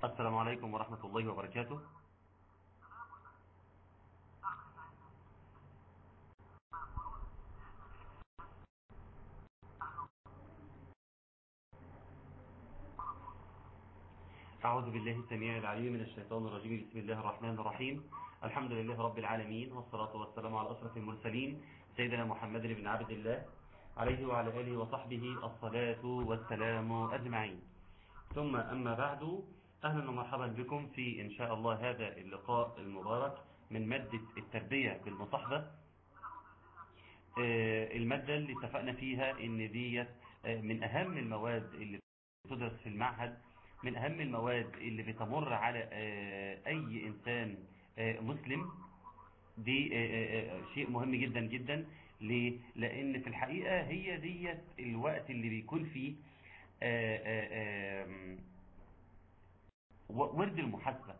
السلام عليكم ورحمة الله وبركاته. أعوذ بالله السميع العليم من الشيطان الرجيم. بسم الله الرحمن الرحيم. الحمد لله رب العالمين والصلاة والسلام على أشرف المرسلين سيدنا محمد بن عبد الله عليه وعلى آله وصحبه الصلاة والسلام أجمعين. ثم أما بعد أهلا ومرحبا بكم في إن شاء الله هذا اللقاء المبارك من مادة التربية بالمصاحبة المادة اللي اتفقنا فيها إن ديت من أهم المواد اللي تدرس في المعهد من أهم المواد اللي بتمر على أي إنسان مسلم دي شيء مهم جدا جدا ليه؟ لأن في الحقيقة هي ديت الوقت اللي بيكون فيه ورد المحاسبة.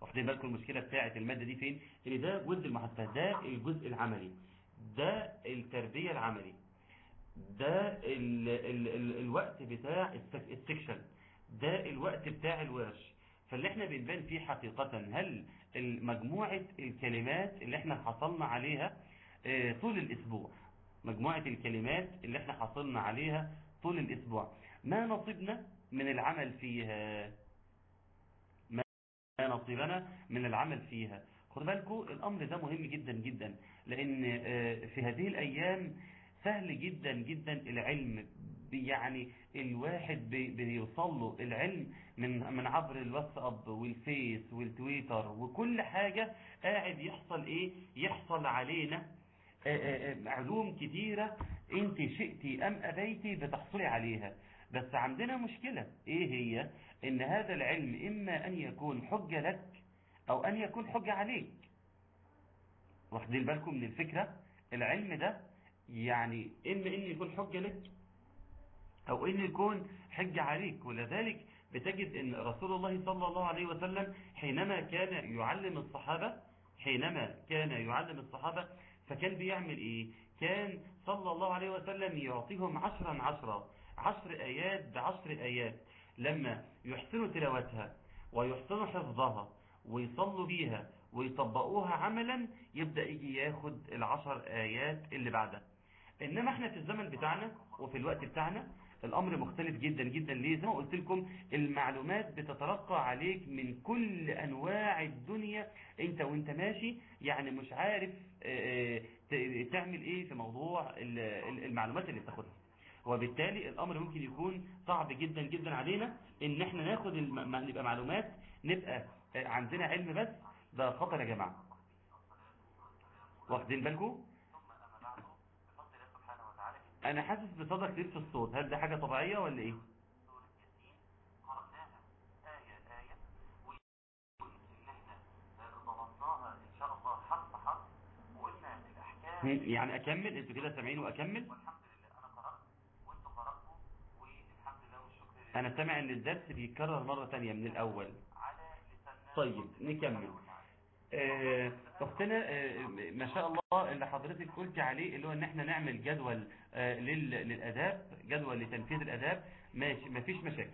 واخدين بالكم المشكلة بتاعة المادة دي فين؟ إن ده ورد المحاسبة ده الجزء العملي ده التربية العملي ده ال ال ال الوقت بتاع السكشن ده الوقت بتاع الورش. فاللي إحنا بنبان فيه حقيقة هل مجموعة الكلمات اللي إحنا حصلنا عليها آه طول الأسبوع مجموعة الكلمات اللي إحنا حصلنا عليها طول الأسبوع ما نصيبنا من العمل فيها؟ نصيبنا من العمل فيها. خد بالكم الأمر ده مهم جدا جدا لأن آه في هذه الأيام سهل جدا جدا العلم. يعني الواحد بيوصل له العلم من من عبر الواتساب والفيس والتويتر وكل حاجة قاعد يحصل إيه؟ يحصل علينا علوم كتيرة أنت شئتي أم ابيتي بتحصلي عليها. بس عندنا مشكلة. إيه هي؟ إن هذا العلم إما أن يكون حجة لك أو أن يكون حجة عليك. واخدين بالكم من الفكرة؟ العلم ده يعني إما إن يكون حجة لك أو إن يكون حجة عليك. ولذلك بتجد إن رسول الله صلى الله عليه وسلم حينما كان يعلم الصحابة حينما كان يعلم الصحابة فكان بيعمل إيه؟ كان صلى الله عليه وسلم يعطيهم عشرا عشرا عشر أيات بعشر أيات. لما يحسنوا تلاوتها ويحسنوا حفظها ويصلوا بيها ويطبقوها عملا يبدأ يجي ياخد العشر آيات اللي بعدها. إنما إحنا في الزمن بتاعنا وفي الوقت بتاعنا الأمر مختلف جدا جدا. ليه؟ زي ما قلت لكم المعلومات بتترقى عليك من كل أنواع الدنيا. أنت وأنت ماشي يعني مش عارف تعمل إيه في موضوع المعلومات اللي بتاخدها. وبالتالي الأمر ممكن يكون صعب جدا جدا علينا إن إحنا ناخد الم... نبقى معلومات نبقى عندنا علم بس ده خطر يا جماعة. واخدين بالكم؟ أنا حاسس بصدى كتير في الصوت. هل ده حاجة طبيعية ولا إيه؟ يعني أكمل؟ أنتوا كده سامعين وأكمل؟ أنا سامع إن الدرس بيتكرر مرة تانية من الأول. طيب نكمل. أختنا ما شاء الله اللي حضرتك قلت عليه اللي هو إن إحنا نعمل جدول للأداب جدول لتنفيذ الأداب. ماشي مفيش مشاكل.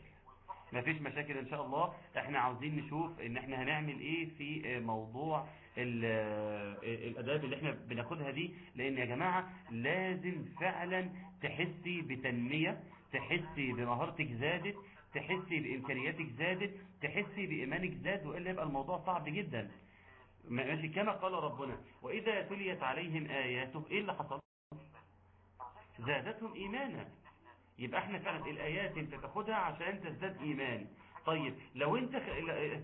مفيش مشاكل إن شاء الله. إحنا عاوزين نشوف إن إحنا هنعمل إيه في موضوع الأداب اللي إحنا بناخدها دي. لأن يا جماعة لازم فعلا تحسي بتنمية. تحسي بمهارتك زادت تحسي بإمكانياتك زادت تحسي بإيمانك زاد وإلا يبقى الموضوع صعب جدا. ماشي كما قال ربنا وإذا تليت عليهم آياته إيه اللي حصل؟ زادتهم إيمانا. يبقى إحنا فعلا الآيات انت تاخدها عشان تزداد إيمان. طيب لو أنت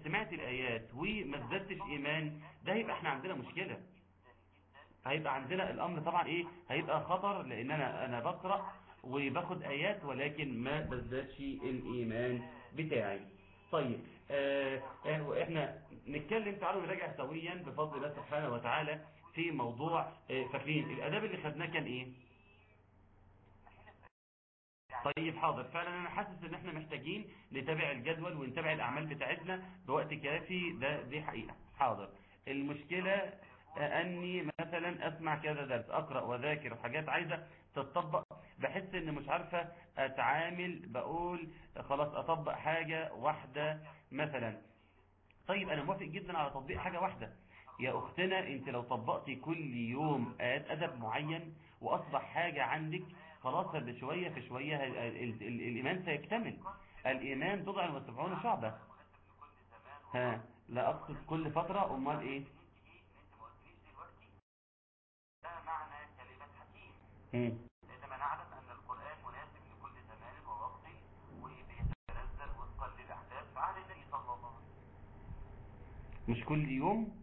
سمعت الآيات وما ازدادتش إيمان ده هيبقى إحنا عندنا مشكلة. هيبقى عندنا الأمر طبعا إيه؟ هيبقى خطر لأن أنا, أنا بقرأ وباخد آيات ولكن ما بزدادش الإيمان بتاعي. طيب آه آه إحنا نتكلم تعالوا نراجع سويا بفضل الله سبحانه وتعالى في موضوع آه فاكرين الأداب اللي خدناه كان إيه؟ طيب حاضر. فعلا أنا حاسس إن إحنا محتاجين نتابع الجدول ونتابع الأعمال بتاعتنا بوقت كافي. ده دي حقيقة. حاضر. المشكلة أني مثلا أسمع كذا درس أقرأ وأذاكر وحاجات عايزة تتطبق بحس إن مش عارفة أتعامل بقول خلاص أطبق حاجة واحدة مثلا. طيب أنا موافق جدا على تطبيق حاجة واحدة. يا أختنا أنت لو طبقتي كل يوم أدب معين وأصبح حاجة عندك خلاص بشوية في شوية ال- ال- ال- الإيمان سيكتمل. الإيمان بضع وسبعون شعبة ها لا أقصد كل فترة. أمال إيه؟ ده معنى كلمة حكيم مم. عندما نعلم أن القرآن مناسب لكل زمان ووقت وبيتنزل وفقا للأحداث فعلى النبي صلى الله عليه وسلم مش كل يوم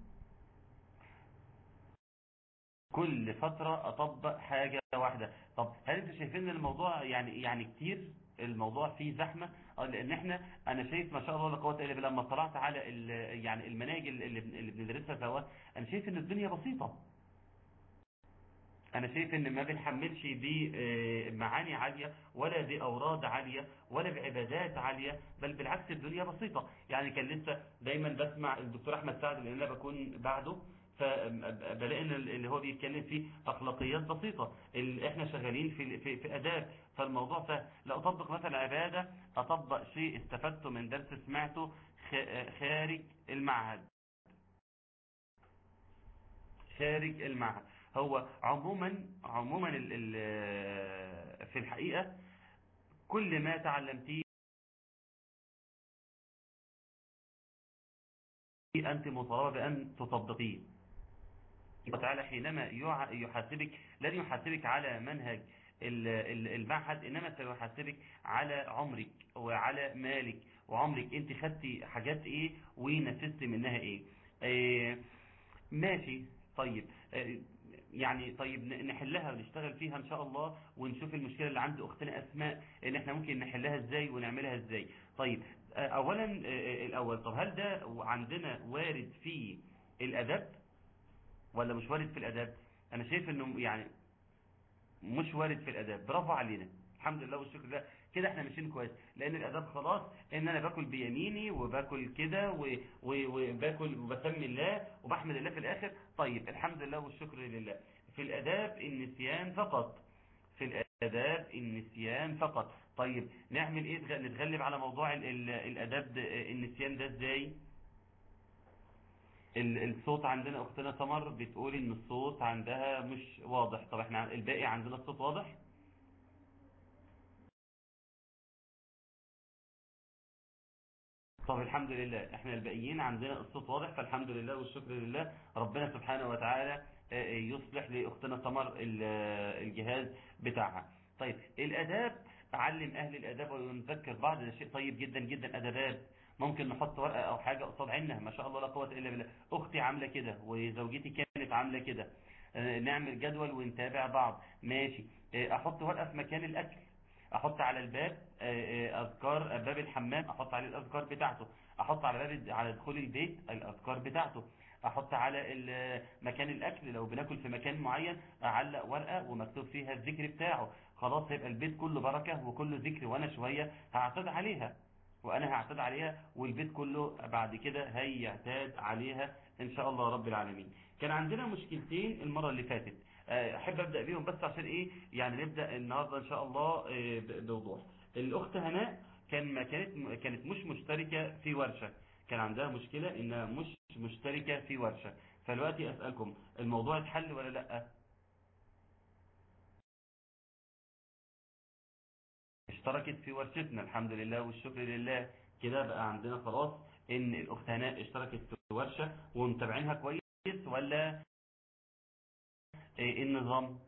كل فترة أطبق حاجة واحدة. طب هل أنتوا شايفين الموضوع يعني يعني كتير؟ الموضوع فيه زحمة؟ آه، لأن إحنا أنا شايف ما شاء الله لا قوة إلا بالله لما طلعت على يعني المناهج اللي بندرسها سوا أنا شايف إن الدنيا بسيطة. أنا شايف إن ما بنحملش دي آه، معاني عالية ولا دي اوراد عالية ولا بعبادات عالية بل بالعكس الدنيا بسيطة. يعني كان لسه دايما بسمع الدكتور أحمد سعد لأن أنا بكون بعده فبلاقي ان اللي هو بيتكلم فيه أخلاقيات بسيطة. إحنا شغالين في في, في اداب فالموضوع لا أطبق مثلا عبادة أطبق شيء استفدته من درس سمعته خارج المعهد. خارج المعهد. هو عموما عموما في الحقيقة كل ما تعلمتيه أنت مطالبة بأن تطبقيه. تعالى حينما يحاسبك لن يحاسبك على منهج ال- ال- المعهد إنما سيحاسبك على عمرك وعلى مالك. وعمرك أنت خدتي حاجات إيه؟ ونفذت منها إيه؟ إيه، ماشي. طيب. آه، يعني طيب نحلها ونشتغل فيها إن شاء الله ونشوف المشكلة اللي عند أختنا أسماء إن إحنا ممكن نحلها إزاي ونعملها إزاي. طيب آه، اولا آه، آه، الأول طب هل ده عندنا وارد في الأدب ولا مش وارد في الأدب؟ أنا شايف إنه يعني مش وارد في الاداب برافو علينا. الحمد لله والشكر لله. كده إحنا ماشيين كويس. لأن الاداب خلاص إن أنا باكل بيميني وباكل كده وباكل وبسمي الله وبحمد الله في الآخر. طيب الحمد لله والشكر لله. في الأداب النسيان فقط. في الأداب النسيان فقط. طيب نعمل إيه؟ تغ- نتغلب على موضوع ال- ال- الأداب النسيان ده إزاي؟ ال- الصوت عندنا أختنا سمر بتقول إن الصوت عندها مش واضح. طب إحنا الباقي عندنا الصوت واضح؟ طب الحمد لله إحنا الباقيين عندنا الصوت واضح فالحمد لله والشكر لله ربنا سبحانه وتعالى آه، آه، يصلح لأختنا سمر ال- آه، الجهاز بتاعها. طيب الآداب علم أهل الآداب ونذكر بعض ده شيء طيب جدا جدا أدبات. ممكن نحط ورقة أو حاجة قصاد عيننا ما شاء الله لا قوة إلا بالله. أختي عاملة كده وزوجتي كانت عاملة كده. نعمل جدول ونتابع بعض. ماشي. أحط ورقة في مكان الأكل. أحط على الباب آه، آه، أذكار باب الحمام أحط عليه الأذكار بتاعته. أحط على باب على دخول البيت الأذكار بتاعته. أحط على مكان الأكل لو بناكل في مكان معين أعلق ورقة ومكتوب فيها الذكر بتاعه. خلاص هيبقى البيت كله بركة وكله ذكر وأنا شوية هعتاد عليها. وأنا هعتاد عليها والبيت كله بعد كده هيعتاد عليها إن شاء الله رب العالمين. كان عندنا مشكلتين المرة اللي فاتت. آه، أحب أبدأ بيهم بس عشان إيه؟ يعني نبدأ النهارده إن شاء الله آه، بوضوح. الأخت هناء كان ما كانت كانت مش مشتركة في ورشة. كان عندها مشكلة إنها مش مشتركة في ورشة. فدلوقتي أسألكم الموضوع اتحل ولا لأ؟ اشتركت في ورشتنا الحمد لله والشكر لله. كده بقى عندنا خلاص إن الأخت هناء اشتركت في ورشة. ومتابعينها كويس ولا إيه النظام؟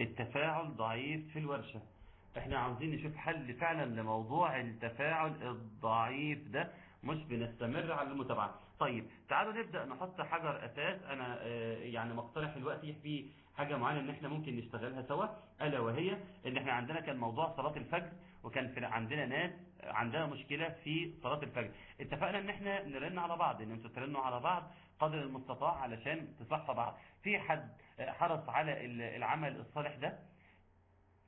التفاعل ضعيف في الورشة. إحنا عاوزين نشوف حل فعلا لموضوع التفاعل الضعيف ده. مش بنستمر على المتابعة. طيب تعالوا نبدأ نحط حجر أساس. أنا آه، يعني مقترح دلوقتي في حاجة معينة إن إحنا ممكن نشتغلها سوا. ألا وهي إن إحنا عندنا كان موضوع صلاة الفجر وكان في عندنا ناس عندها مشكلة في صلاة الفجر. اتفقنا إن إحنا نرن على بعض إن أنتوا ترنوا على بعض قدر المستطاع علشان تصحى بعض. في حد حرص على العمل الصالح ده؟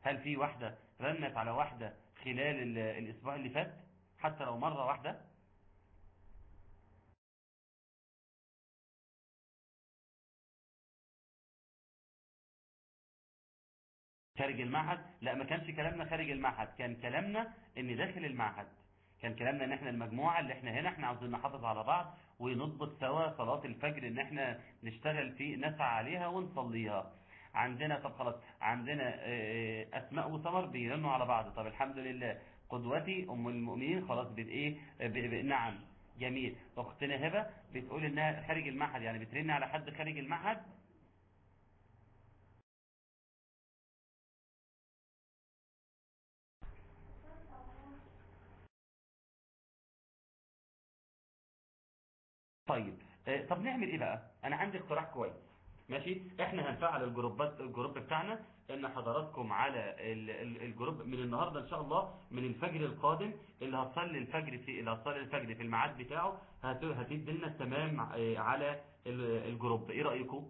هل في واحدة رنت على واحدة خلال الأسبوع اللي فات؟ حتى لو مرة واحدة؟ خارج المعهد؟ لا ما كانش كلامنا خارج المعهد. كان كلامنا إن داخل المعهد. كان كلامنا إن إحنا المجموعة اللي إحنا هنا إحنا عاوزين نحافظ على بعض ونضبط سوا صلاة الفجر إن إحنا نشتغل في نسعى عليها ونصليها. عندنا طب خلاص عندنا أسماء وسمر بيرنوا على بعض. طب الحمد لله قدوتي أم المؤمنين خلاص بت إيه نعم جميل. أختنا هبة بتقول إنها خارج المعهد يعني بترن على حد خارج المعهد؟ طيب طب نعمل إيه بقى؟ أنا عندي اقتراح كويس. ماشي؟ إحنا هنفعل ال groupات ال group بتاعنا ان حضراتكم على ال group من النهاردة إن شاء الله من الفجر القادم اللي هتصلي الفجر في اللي هتصلي الفجر في الميعاد بتاعه هتدي لنا تمام على ال group. إيه رأيكم؟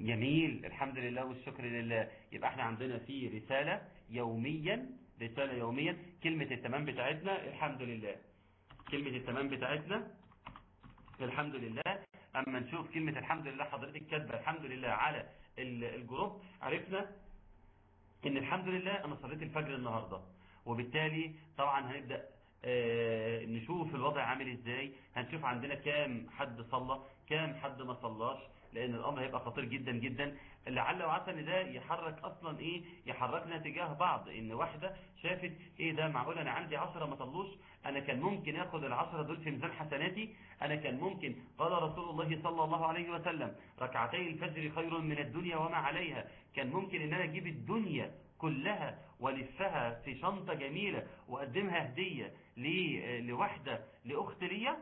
جميل. الحمد لله والشكر لله. يبقى إحنا عندنا في رسالة يوميا رسالة يوميا. كلمة التمام بتاعتنا الحمد لله. كلمة التمام بتاعتنا. الحمد لله. أما نشوف كلمة الحمد لله حضرتك كاتبة الحمد لله على الجروب عرفنا إن الحمد لله أنا صليت الفجر النهاردة. وبالتالي طبعا هنبدأ آه نشوف الوضع عامل إزاي. هنشوف عندنا كام حد صلى كام حد ما صلاش. لأن الأمر هيبقى خطير جدا جدا. لعل وعسى إن ده يحرك أصلا إيه؟ يحركنا تجاه بعض. إن واحدة شافت إيه ده معقول أنا عندي عشرة ما صلوش أنا كان ممكن آخد العشرة دول في ميزان حسناتي أنا كان ممكن. قال رسول الله صلى الله عليه وسلم ركعتي الفجر خير من الدنيا وما عليها. كان ممكن إن أنا أجيب الدنيا كلها ولفها في شنطة جميلة وأقدمها هدية لواحدة لأخت ليا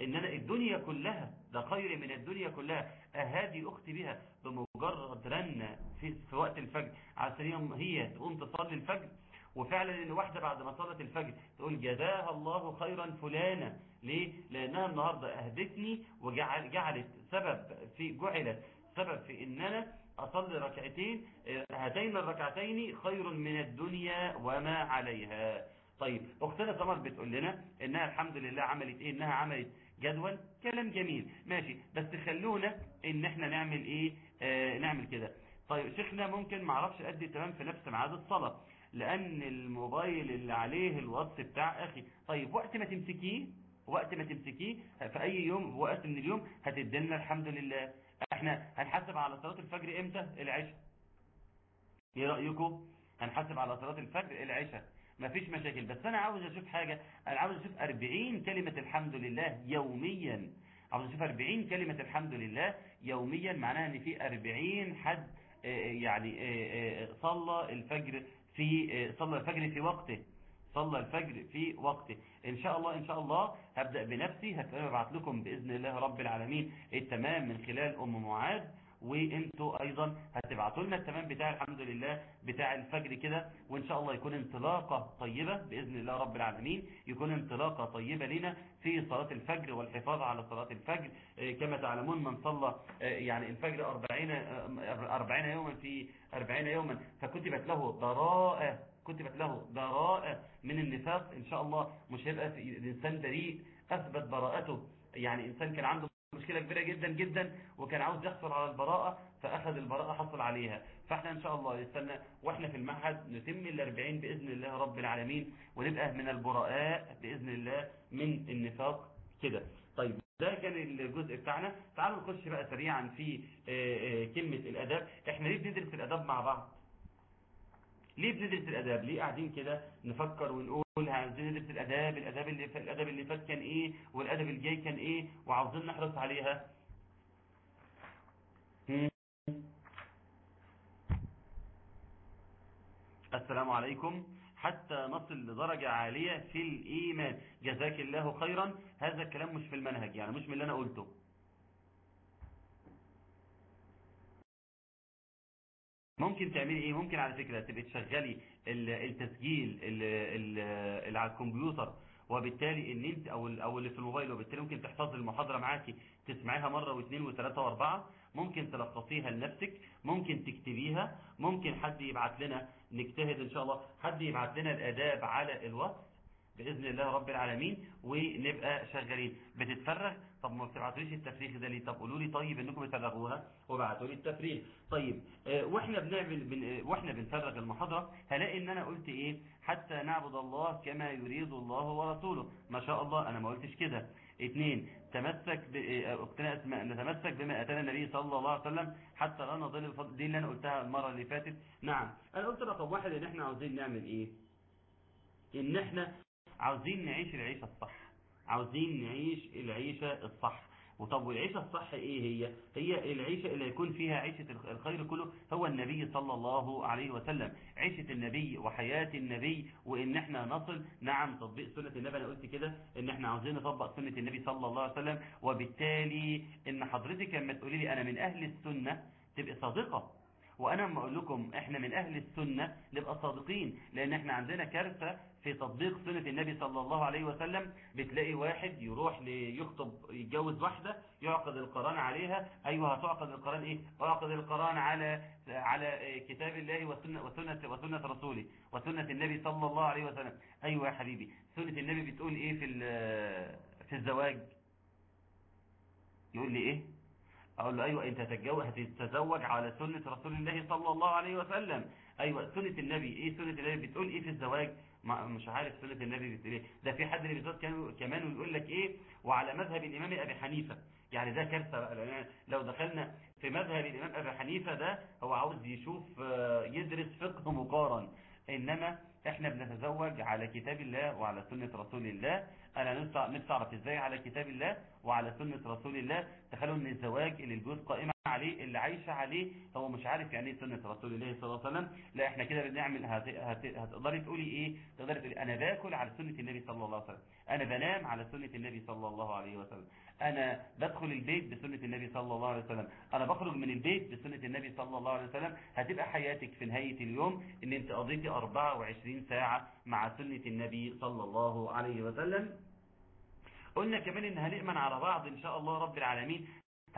إن أنا الدنيا كلها ده خير من الدنيا كلها. أهادي أختي بها بمجرد رنة في, في وقت الفجر. عشان هي تقوم تصلي الفجر وفعلا إن واحدة بعد ما صلت الفجر تقول جزاها الله خيرا فلانة ليه؟ لأنها النهاردة أهدتني وجعلت سبب في جعلت سبب في إن أنا أصلي ركعتين. هاتين الركعتين خير من الدنيا وما عليها. طيب أختنا سمر بتقول لنا إنها الحمد لله عملت إيه؟ إنها عملت جدول كلام جميل. ماشي. بس خلونا إن إحنا نعمل إيه؟ آه نعمل كده. طيب شيخنا ممكن معرفش ادي تمام في نفس ميعاد الصلاة لأن الموبايل اللي عليه الواتس بتاع أخي. طيب وقت ما تمسكيه وقت ما تمسكيه في أي يوم وقت من اليوم هتدلنا الحمد لله. إحنا هنحاسب على صلاة الفجر إمتى؟ العشاء. إيه رأيكم؟ هنحاسب على صلاة الفجر العشاء. مفيش مشاكل. بس أنا عاوز أشوف حاجة. أنا عاوز أشوف 40 كلمة الحمد لله يوميا. عاوز أشوف 40 كلمة الحمد لله يوميا. معناها إن في 40 حد يعني صلى الفجر في صلى الفجر في وقته. صلى الفجر في وقته. إن شاء الله إن شاء الله هبدأ بنفسي. هبعت لكم بإذن الله رب العالمين التمام من خلال أم معاذ. وانتوا أيضا هتبعتوا لنا التمام بتاع الحمد لله بتاع الفجر كده وان شاء الله يكون انطلاقة طيبة بإذن الله رب العالمين يكون انطلاقة طيبة لنا في صلاة الفجر والحفاظ على صلاة الفجر. كما تعلمون من صلى يعني الفجر 40 40 يوما في 40 يوما فكتبت له ضراءة كتبت له براءة من النفاق. إن شاء الله مش هيبقى في الإنسان بريء أثبت براءته. يعني إنسان كان عنده مشكلة كبيرة جدا جدا وكان عاوز يحصل على البراءة فأخذ البراءة حصل عليها. فإحنا إن شاء الله يستنى وإحنا في المعهد نتم الاربعين بإذن الله رب العالمين ونبقى من البراء بإذن الله من النفاق كده. طيب ده كان الجزء بتاعنا. تعالوا نخش بقى سريعا في كلمة الأداب إحنا ليه بندرس الأداب مع بعض؟ ليه بندرس الأداب؟ ليه قاعدين كده نفكر ونقول عايزين ندرس الأداب؟ الأداب اللي الادب اللي فات كان إيه؟ والادب الجاي كان إيه؟ وعاوزين نحرص عليها. السلام عليكم. حتى نصل لدرجة عالية في الإيمان. جزاك الله خيرا. هذا الكلام مش في المنهج يعني مش من اللي أنا قلته. ممكن تعملي إيه؟ ممكن على فكرة تبقى تشغلي ال- التسجيل ال- ال- اللي على الكمبيوتر وبالتالي إن أنت أو أو اللي في الموبايل وبالتالي ممكن تحفظي المحاضرة معاكي تسمعيها مرة واثنين وثلاثة وأربعة ممكن تلخصيها لنفسك ممكن تكتبيها ممكن حد يبعت لنا نجتهد إن شاء الله حد يبعت لنا الآداب على الواتس بإذن الله رب العالمين ونبقى شغالين. بتتفرغ؟ طب ما بتبعتوليش التفريغ ده ليه؟ طب قولوا لي طيب إنكم بتفرغوها. وبعتوا لي التفريغ طيب آه، وإحنا بنعمل بن آه، وإحنا بنفرغ المحاضرة هلاقي إن أنا قلت إيه؟ حتى نعبد الله كما يريد الله ورسوله. ما شاء الله أنا ما قلتش كده. اتنين تمسك ب... آه، نتمسك بما أتانا النبي صلى الله عليه وسلم حتى لا نضل الفضل. دي اللي أنا قلتها المرة اللي فاتت. نعم. أنا قلت رقم واحد إن إحنا عاوزين نعمل إيه؟ إن إحنا عاوزين نعيش العيشة الصح. عاوزين نعيش العيشة الصح. وطب والعيشة الصح إيه هي؟ هي العيشة اللي يكون فيها عيشة الخير كله هو النبي صلى الله عليه وسلم. عيشة النبي وحياة النبي وإن إحنا نصل. نعم تطبيق سنة النبي أنا قلت كده إن إحنا عاوزين نطبق سنة النبي صلى الله عليه وسلم. وبالتالي إن حضرتك لما تقولي لي أنا من أهل السنة تبقى صادقة. وأنا لما أقول لكم إحنا من أهل السنة نبقى صادقين. لأن إحنا عندنا كارثة في تطبيق سنة النبي صلى الله عليه وسلم بتلاقي واحد يروح ليخطب يتجوز واحدة يعقد القران عليها. أيوه هتعقد القران إيه؟ أعقد القران على على كتاب الله وسنة وسنة وسنة رسوله وسنة النبي صلى الله عليه وسلم. أيوه يا حبيبي سنة النبي بتقول إيه في في الزواج؟ يقول لي إيه؟ أقول له أيوه أنت هتتجوز هتتزوج على سنة رسول الله صلى الله عليه وسلم. أيوه سنة النبي إيه سنة النبي بتقول إيه في الزواج؟ مش عارف سنة النبي بتقول إيه. ده في حد بيزود كمان ويقول لك إيه؟ وعلى مذهب الإمام أبي حنيفة. يعني ده كارثة بقى. لو دخلنا في مذهب الإمام أبي حنيفة ده هو عاوز يشوف يدرس فقه مقارن. إنما إحنا بنتزوج على كتاب الله وعلى سنة رسول الله. أنا نفسي اعرف إزاي على كتاب الله وعلى سنة رسول الله؟ تخيلوا إن الزواج اللي الجوز قائمة عليه اللي عايشة عليه هو مش عارف يعني إيه سنة رسول الله صلى الله عليه وسلم. لا إحنا كده بنعمل هت... هت... هتقدري تقولي إيه؟ تقدري تقولي أنا باكل على سنة النبي صلى الله عليه وسلم. أنا بنام على سنة النبي صلى الله عليه وسلم. أنا بدخل البيت بسنة النبي صلى الله عليه وسلم. أنا بخرج من البيت بسنة النبي صلى الله عليه وسلم. هتبقى حياتك في نهاية اليوم إن أنت قضيتي 24 ساعة مع سنة النبي صلى الله عليه وسلم. قلنا كمان ان هنأمن على بعض إن شاء الله رب العالمين.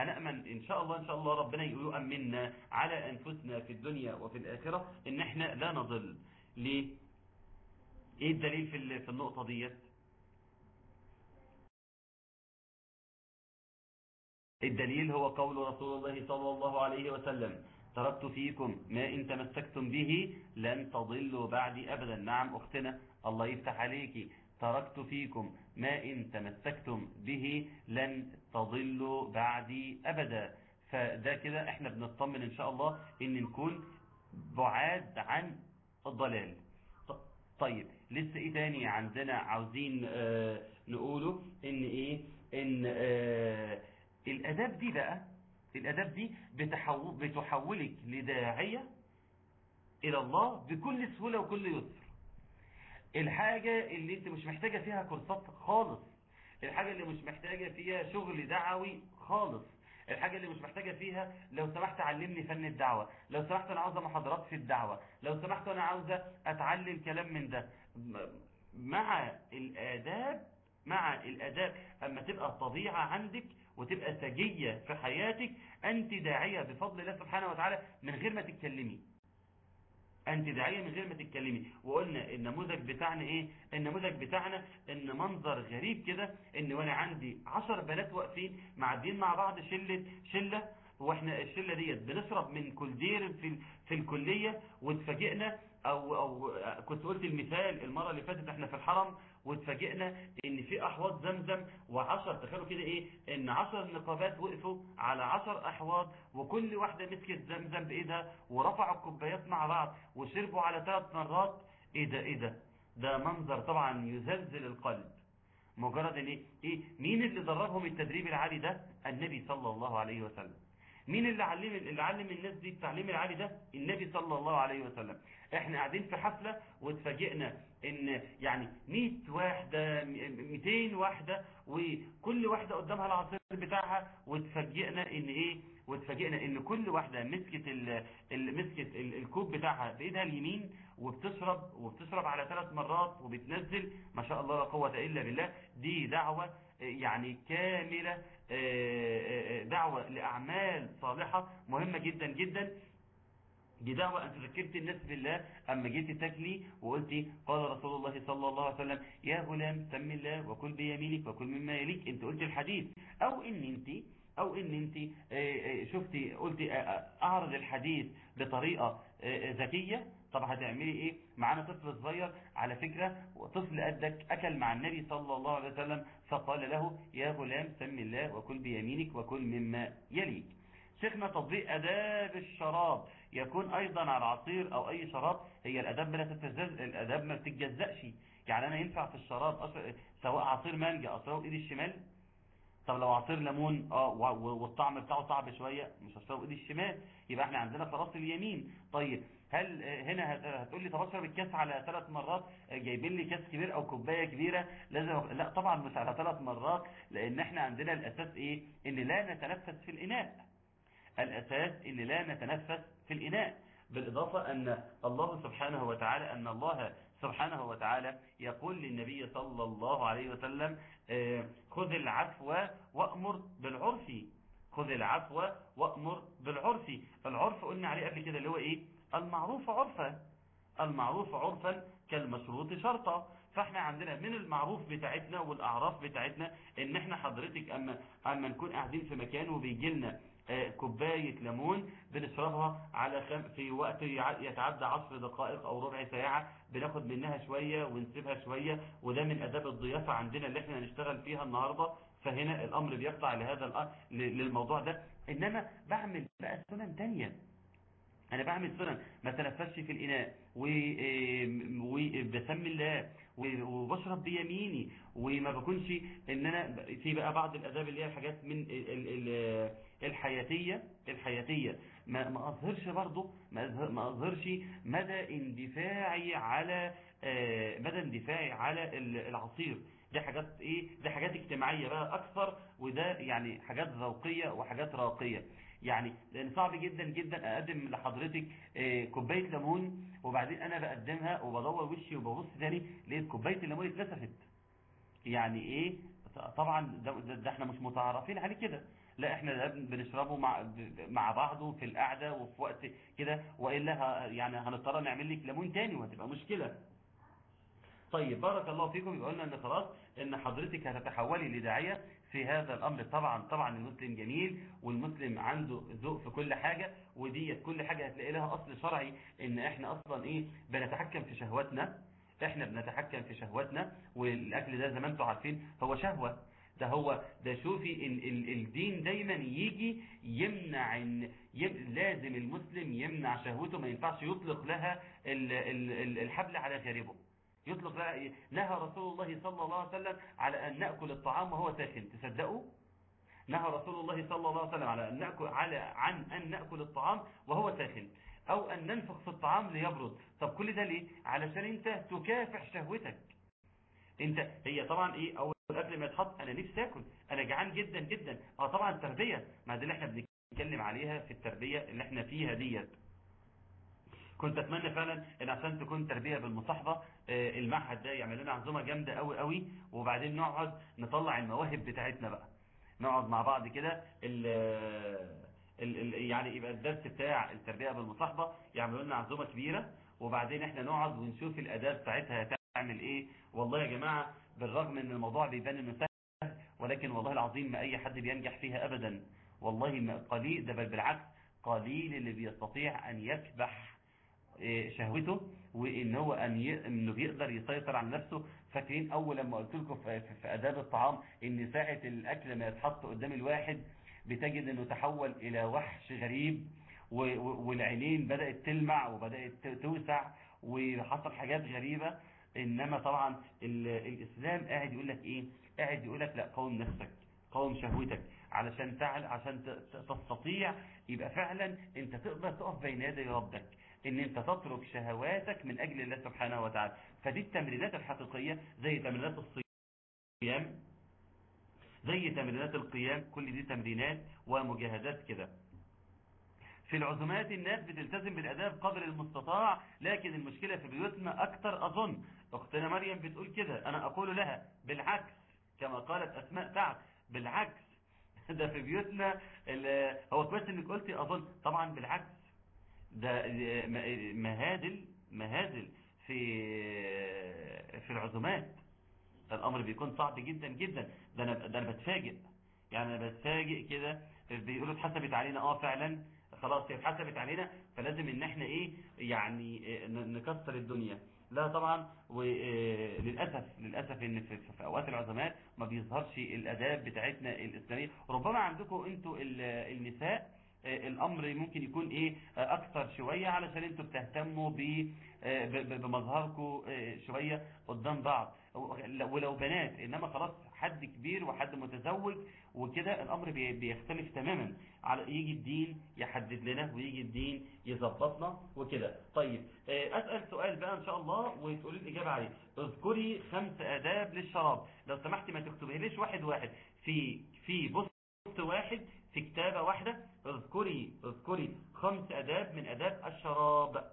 هنأمن إن شاء الله إن شاء الله ربنا يؤمننا على أنفسنا في الدنيا وفي الآخرة إن إحنا لا نضل. ليه؟ إيه الدليل في النقطة ديت؟ الدليل هو قول رسول الله صلى الله عليه وسلم تركت فيكم ما إن تمسكتم به لن تضلوا بعدي أبدا. نعم أختنا الله يفتح عليكي تركت فيكم ما إن تمسكتم به لن تضلوا بعدي أبدا. فده كده إحنا بنطمن إن شاء الله إن نكون بعاد عن الضلال. طيب لسه إيه تاني عندنا عاوزين آه نقوله؟ إن إيه؟ إن آه الأداب دي بقى الأداب دي بتحول بتحولك لداعية إلى الله بكل سهولة وكل يسر. الحاجة اللي أنت مش محتاجة فيها كورسات خالص. الحاجة اللي مش محتاجة فيها شغل دعوي خالص. الحاجة اللي مش محتاجة فيها لو سمحت علمني فن الدعوة. لو سمحت أنا عاوزة محاضرات في الدعوة. لو سمحت أنا عاوزة أتعلم كلام من ده. مع الآداب مع الآداب أما تبقى الطبيعة عندك وتبقى سجية في حياتك أنت داعية بفضل الله سبحانه وتعالى من غير ما تتكلمي. انت داعية من غير ما تتكلمي. وقلنا النموذج بتاعنا إيه؟ النموذج بتاعنا إن منظر غريب كده إن وأنا عندي عشر بنات واقفين معدين مع بعض شلة شلة وإحنا الشلة ديت بنشرب من كولدير في في الكلية واتفاجئنا أو أو كنت قلت المثال المرة اللي فاتت إحنا في الحرم واتفاجئنا إن في أحواض زمزم وعشر تخيلوا كده إيه؟ إن عشر نقابات وقفوا على عشر أحواض وكل واحدة مسكت زمزم بإيدها ورفعوا الكوبايات مع بعض وشربوا على ثلاث مرات. إيه ده؟ إيه ده؟ ده منظر طبعا يزلزل القلب. مجرد إن إيه, إيه؟ مين اللي دربهم التدريب العالي ده؟ النبي صلى الله عليه وسلم. مين اللي علم اللي علم الناس دي التعليم العالي ده؟ النبي صلى الله عليه وسلم. إحنا قاعدين في حفلة واتفاجئنا إن يعني 100 واحدة 200 واحدة وكل واحدة قدامها العصير بتاعها واتفاجئنا إن إيه؟ واتفاجئنا إن كل واحدة مسكت. مسكت ال... الكوب بتاعها بإيدها اليمين وبتشرب وبتشرب على ثلاث مرات وبتنزل ما شاء الله لا قوة إلا بالله. دي دعوة يعني كاملة دعوة لأعمال صالحة مهمة جدا جدا. دي دعوة أن تذكرت الناس بالله أما جيت تاكلي وقلتي قال رسول الله صلى الله عليه وسلم يا غلام سم الله وكل بيمينك وكل مما يليك. أنت قلت الحديث. أو إن أنت أو إن أنت شفتي قلتي أعرض الحديث بطريقة ذكية طب هتعملي إيه؟ معانا طفل صغير على فكرة طفل قدك أكل مع النبي صلى الله عليه وسلم فقال له يا غلام سم الله وكل بيمينك وكل مما يليك. شيخنا تطبيق آداب الشراب يكون أيضا على العصير أو أي شراب هي الأداب لا تتجزأ الأداب ما بتتجزأش. يعني أنا ينفع في الشراب سواء عصير مانجا أو سواء ايدي الشمال؟ طب لو عصير ليمون آه والطعم بتاعه صعب شوية مش هشرب ايدي الشمال يبقى إحنا عندنا خلاص اليمين. طيب هل هنا هتقول لي طب أشرب الكاس على ثلاث مرات جايبين لي كاس كبير أو كوباية كبيرة؟ لازم لا طبعا مش على ثلاث مرات لأن إحنا عندنا الأساس إيه؟ إن لا نتنفس في الإناء. الأساس إن لا نتنفس في الإناء. بالإضافة أن الله سبحانه وتعالى أن الله سبحانه وتعالى يقول للنبي صلى الله عليه وسلم خذ العفو وأمر بالعرف. خذ العفو وأمر بالعرف. العرف قلنا عليه قبل كده اللي هو إيه؟ المعروف عرفا. المعروف عرفا كالمشروط شرطا. فإحنا عندنا من المعروف بتاعتنا والأعراف بتاعتنا إن إحنا حضرتك اما أما نكون قاعدين في مكان وبيجي لنا كوباية ليمون بنشربها على خم... في وقت يتعدى عشر دقائق أو ربع ساعة بناخد منها شوية ونسيبها شوية وده من أداب الضيافة عندنا اللي إحنا هنشتغل فيها النهاردة فهنا الأمر بيقطع لهذا. للموضوع ده إنما بعمل بقى سنن تانية أنا بعمل سنن ما تنفسش في الإناء وبسمي الله وبشرب بيميني وما بكونش إن أنا في بقى بعض الأداب اللي هي الحاجات من الحياتية الحياتية. ما ما أظهرش برضه ما أظهرش مدى اندفاعي على مدى اندفاعي على العصير. دي حاجات إيه؟ دي حاجات اجتماعية بقى أكثر وده يعني حاجات ذوقية وحاجات راقية. يعني لأن صعب جدا جدا أقدم لحضرتك كوباية ليمون وبعدين أنا بقدمها وبدور وشي وببص تاني لقيت كوباية الليمون اتنسفت يعني إيه؟ طبعا ده, ده إحنا مش متعرفين عليه كده. لا إحنا بنشربه مع مع بعضه في القعدة وفي وقت كده والا يعني هنضطر نعمل لك ليمون تاني وهتبقى مشكلة. طيب بارك الله فيكم. يبقى قلنا إن خلاص إن حضرتك هتتحولي لداعية في هذا الأمر. طبعا طبعا المسلم جميل والمسلم عنده ذوق في كل حاجة ودي كل حاجة هتلاقي لها أصل شرعي إن إحنا أصلا إيه بنتحكم في شهواتنا. إحنا بنتحكم في شهواتنا والأكل ده زي ما أنتم عارفين هو شهوة. ده هو ده شوفي ال ال الدين دايما يجي يمنع ان يم لازم المسلم يمنع شهوته ما ينفعش يطلق لها ال ال الحبل على غاربه. يطلق لها نهى رسول الله صلى الله عليه وسلم على أن نأكل الطعام وهو ساخن. تصدقوا؟ نهى رسول الله صلى الله عليه وسلم على أن نأكل على عن أن نأكل الطعام وهو ساخن. أو أن ننفخ في الطعام ليبرد. طب كل ده ليه؟ علشان أنت تكافح شهوتك. أنت هي طبعا إيه؟ اول قبل ما يتحط. أنا نفسي آكل. أنا جعان جدا جدا. آه طبعا تربية. ما ده اللي إحنا بنتكلم عليها في التربية اللي إحنا فيها ديت. كنت أتمنى فعلا إن عشان تكون تربية بالمصاحبة المعهد ده يعمل لنا عزومة جامدة قوي قوي وبعدين نقعد نطلع المواهب بتاعتنا بقى. نقعد مع بعض كده يعني يبقى الدرس بتاع التربية بالمصاحبة يعملوا لنا عزومة كبيرة. وبعدين إحنا نقعد ونشوف الاداب بتاعتها هتعمل إيه. والله يا جماعة بالرغم إن الموضوع بيبان إنه سهل ولكن والله العظيم ما أي حد بينجح فيها ابدا والله ما قليل ده بل بالعكس قليل اللي بيستطيع أن يكبح شهوته وإن هو أن ي... إنه بيقدر يسيطر على نفسه فاكرين أول لما قلت لكم في... في آداب الطعام إن ساعة الأكل ما يتحط قدام الواحد بتجد إنه تحول إلى وحش غريب. و... والعينين بدأت تلمع وبدأت توسع وحصل حاجات غريبة إنما طبعا ال... الإسلام قاعد يقول لك إيه؟ قاعد يقول لك لا قوم نفسك قوم شهوتك. علشان تعل عشان تستطيع يبقى فعلا أنت تقدر تقف بين يدي ربك. إن أنت تترك شهواتك من أجل الله سبحانه وتعالى. فدي التمرينات الحقيقية زي تمرينات الصيام. زي تمرينات القيام. كل دي تمرينات ومجاهدات كده. في العزومات الناس بتلتزم بالاداب قدر المستطاع لكن المشكلة في بيوتنا أكتر أظن. أختنا مريم بتقول كده أنا أقول لها بالعكس كما قالت أسماء سعد بالعكس. ده في بيوتنا هو كويس إنك قلتي أظن. طبعا بالعكس. ده م- مهازل مهازل في في العزومات. الأمر بيكون صعب جدا جدا. ده أنا ده أنا بتفاجئ. يعني أنا بتفاجئ كده. بيقولوا اتحسبت علينا. آه فعلا. خلاص هي اتحسبت علينا. فلازم إن إحنا إيه يعني نكسر الدنيا. لا طبعا وللاسف للأسف إن في, أوقات العزومات ما بيظهرش الأداب بتاعتنا الإسلامية. ربما عندكم أنتوا ال- النساء آه، الأمر ممكن يكون إيه آه، أكثر شوية علشان أنتوا بتهتموا آه، بمظهركم آه، شوية قدام بعض. ولو بنات إنما خلاص حد كبير وحد متزوج وكده الأمر بي- بيختلف تماما. على يجي الدين يحدد لنا ويجي الدين يظبطنا وكده. طيب آه، أسأل سؤال بقى إن شاء الله وتقولي الإجابة عليه. اذكري خمس آداب للشراب. لو سمحتي ما تكتبيهاليش واحد واحد. في في post واحد في كتابة واحدة. اذكري اذكري خمس آداب من آداب الشراب.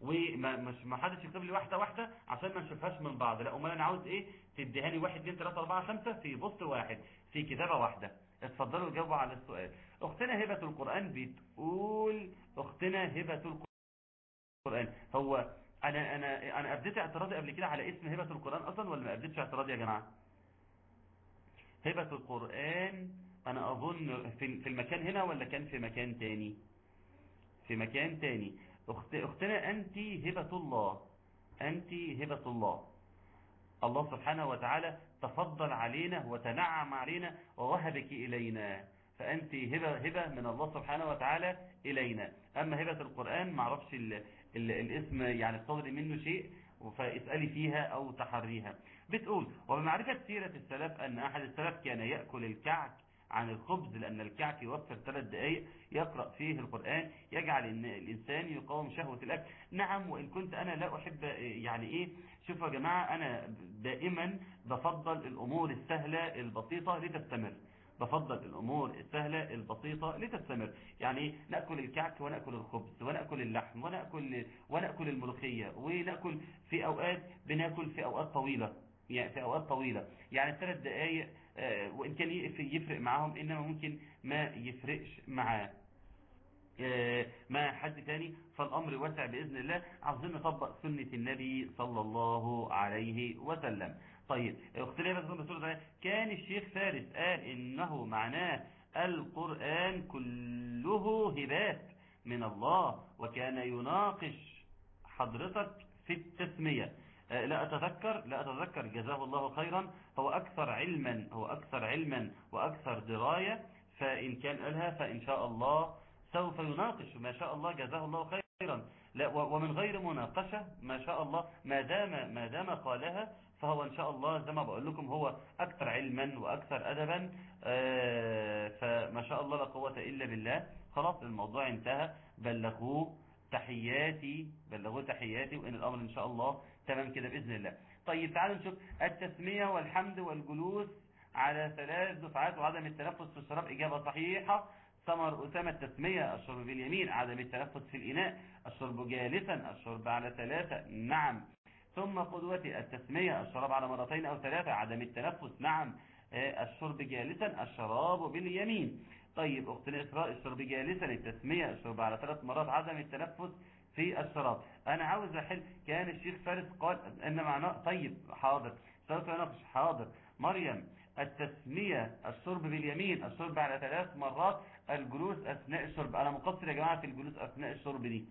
وما ما حدش يكتب لي واحدة واحدة عشان ما نشوفهاش من بعض. لا أمال أنا عاوز إيه؟ تديهاني 1 2 3 4 5 في post واحد في كتابة واحدة. اتفضلوا جاوبوا على السؤال. أختنا هبة القرآن بتقول أختنا هبة القرآن هو أنا أنا أنا أبديت اعتراضي قبل كده على اسم هبة القرآن أصلا ولا ما أبديتش اعتراضي يا جماعة؟ هبة القرآن أنا أظن في في المكان هنا ولا كان في مكان تاني؟ في مكان تاني. أختنا انت هبة الله. انت هبة الله. الله سبحانه وتعالى تفضل علينا وتنعم علينا ووهبك إلينا. فأنت هبة هبة من الله سبحانه وتعالى إلينا. أما هبة القرآن معرفش ال... ال... الاسم يعني الصدر منه شيء فاسألي فيها أو تحريها. بتقول وبمعرفة سيرة السلف أن أحد السلف كان يأكل الكعك عن الخبز لأن الكعك يوفر ثلاث دقائق يقرأ فيه القرآن يجعل إن الإنسان يقاوم شهوة الأكل. نعم وإن كنت أنا لا أحب يعني إيه شوفوا يا جماعة أنا دائما بفضل الأمور السهلة البسيطة لتستمر. بفضل الأمور السهلة البسيطة لتستمر. يعني نأكل الكعك ونأكل الخبز ونأكل اللحم ونأكل, ونأكل الملوخية ونأكل في أوقات بنأكل في أوقات طويلة. يعني في أوقات طويلة. يعني ثلاث دقائق آه، وإن كان يفرق معاهم إنما ممكن ما يفرقش معاه. مع حد تاني فالأمر واسع بإذن الله. عاوزين نطبق سنة النبي صلى الله عليه وسلم. طيب اختلاف الرسول كان الشيخ فارس قال إنه معناه القرآن كله هبات من الله وكان يناقش حضرتك في التسمية. آه، لا أتذكر لا أتذكر جزاه الله خيرا. هو أكثر علما هو أكثر علما وأكثر دراية. فإن كان قالها فإن شاء الله سوف يناقش ما شاء الله جزاه الله خيرا. لا ومن غير مناقشة ما شاء الله ما دام ما دام قالها فهو إن شاء الله زي ما بقول لكم هو أكثر علما وأكثر أدبا. آه، فما شاء الله لا قوة إلا بالله. خلاص الموضوع انتهى. بلغوه تحياتي بلغوه تحياتي وإن الأمر إن شاء الله تمام كده بإذن الله. طيب تعالوا نشوف التسمية والحمد والجلوس على ثلاث دفعات وعدم التنفس في الشراب. إجابة صحيحة. ثمر أسامة التسمية الشرب باليمين عدم التنفس في الإناء الشرب جالسا الشرب على ثلاثة نعم. ثم قدوتي التسمية الشراب على مرتين أو ثلاثة عدم التنفس نعم. آه، الشرب جالسا الشراب باليمين. طيب أختنا إسراء الشرب جالسا التسمية الشرب على ثلاث مرات عدم التنفس في الشراب. أنا عاوز أحل كان الشيخ فارس قال أن معناه طيب حاضر. سوف يناقش حاضر. مريم التسمية الشرب باليمين الشرب على ثلاث مرات الجلوس أثناء الشرب. أنا مقصر يا جماعة في الجلوس أثناء الشرب دي.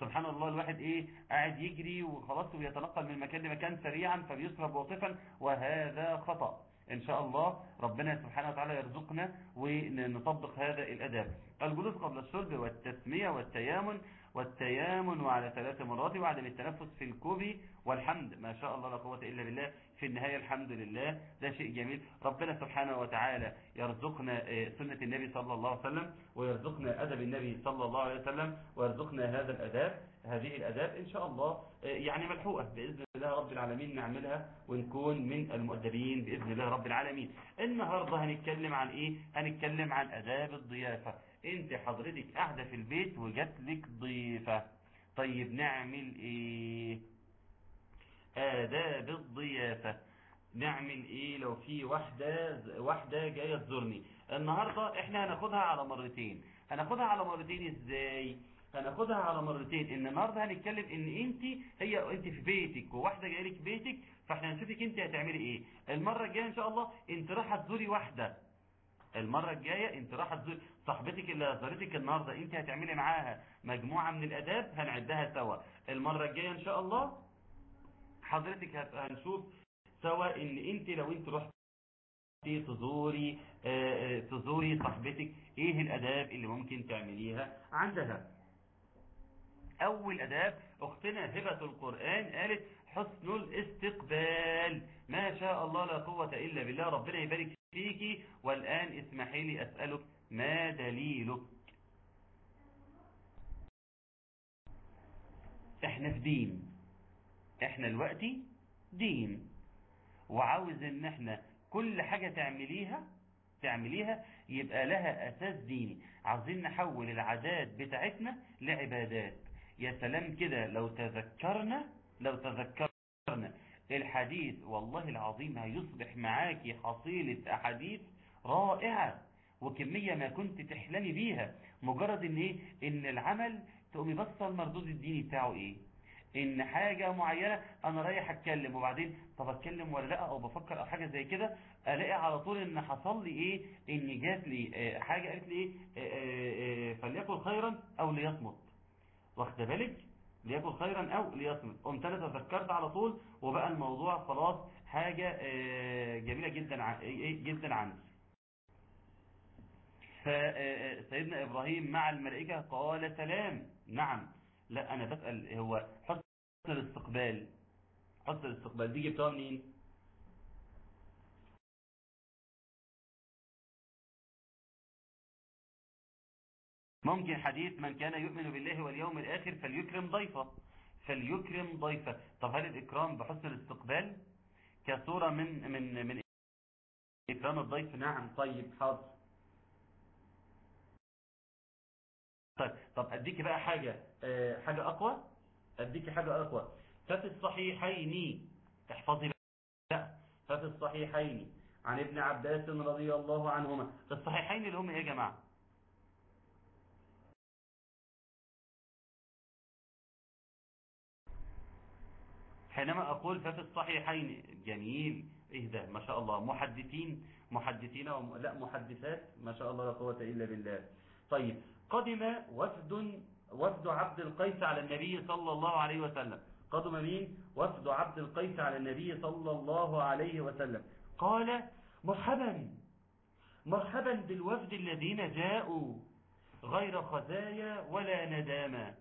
سبحان الله الواحد إيه قاعد يجري وخلاص ويتنقل من مكان لمكان سريعا فبيشرب واقفا وهذا خطأ. إن شاء الله ربنا سبحانه وتعالى يرزقنا ونطبق هذا الاداب الجلوس قبل الشرب والتسمية والتيامن والتيامن على ثلاث مرات وعدم التنفس في الكوب والحمد ما شاء الله لا قوة إلا بالله. في النهاية الحمد لله. ده شيء جميل. ربنا سبحانه وتعالى يرزقنا سنة النبي صلى الله عليه وسلم ويرزقنا أدب النبي صلى الله عليه وسلم ويرزقنا هذا الأداب هذه الأداب إن شاء الله يعني ملحوقة. بإذن الله رب العالمين نعملها ونكون من المؤدبين بإذن الله رب العالمين. النهاردة هنتكلم عن إيه؟ هنتكلم عن أداب الضيافة. أنت حضرتك قاعدة في البيت وجات لك ضيفة. طيب نعمل إيه؟ آداب الضيافة نعمل إيه لو في واحدة واحدة جاية تزورني. النهاردة إحنا هناخدها على مرتين. هناخدها على مرتين إزاي؟ هناخدها على مرتين. إن النهاردة هنتكلم إن انت هي انت في بيتك وواحدة جاية لك بيتك فإحنا هنشوفك انت هتعملي إيه. المرة الجاية إن شاء الله انت رايحة تزوري واحدة المرة الجاية انت راح تزور صاحبتك اللي زارتك النهاردة انت هتعملي معاها مجموعة من الأداب هنعدها سوا. المرة الجاية إن شاء الله حضرتك هنشوف سوا ان انت لو انت رحت تزوري آآ آآ تزوري صاحبتك إيه الاداب اللي ممكن تعمليها؟ عندها. اول اداب اختنا هبة القرآن قالت حسن الاستقبال. ما شاء الله لا قوة إلا بالله ربنا يبارك فيك والآن اسمحي لي أسألك ما دليلك؟ إحنا في دين. إحنا دلوقتي دين. وعاوز ان إحنا كل حاجة تعمليها تعمليها يبقى لها أساس ديني. عاوزين نحول العادات بتاعتنا لعبادات. يا سلام كده لو تذكرنا لو تذكرنا الحديث والله العظيم هيصبح معاكي حصيلة أحاديث رائعة. وكمية ما كنت تحلمي بيها. مجرد ان إيه؟ ان العمل تقومي بصة المردود الديني بتاعه إيه؟ إن حاجة معينة أنا رايح أتكلم وبعدين طب أتكلم ولا لأ؟ أو بفكر أو حاجة زي كده ألاقي على طول إن حصل لي إيه؟ إن جات لي حاجة قالت لي إيه؟ فليكن خيرا أو ليصمت. واخد بالك؟ ليكن خيرا أو ليصمت. قمت أنا تذكرت على طول وبقى الموضوع خلاص حاجة جميلة جدا جدا عندي فسيدنا إبراهيم مع الملائكة قال سلام. نعم. لا أنا بسأل هو حسن الاستقبال حسن الاستقبال دي جبتها منين؟ ممكن حديث من كان يؤمن بالله واليوم الآخر فليكرم ضيفه فليكرم ضيفه. طب هل الإكرام بحسن الاستقبال؟ كصورة من من من إكرام الضيف؟ نعم طيب حاضر. طيب طب أديك بقى حاجة. حاجة أقوى؟ أديك حاجة أقوى. ففي الصحيحين احفظي بقى. ففي الصحيحين عن ابن عباس رضي الله عنهما. الصحيحين اللي هم إيه يا جماعة؟ حينما أقول ففي الصحيحين جميل إيه ده؟ ما شاء الله. محدثين محدثين وم... لا محدثات ما شاء الله لا قوة إلا بالله. طيب قدم وفد وفد عبد القيس على النبي صلى الله عليه وسلم. قدم مين؟ وفد عبد القيس على النبي صلى الله عليه وسلم. قال مرحبا. مرحبا بالوفد الذين جاءوا غير خزايا ولا ندامة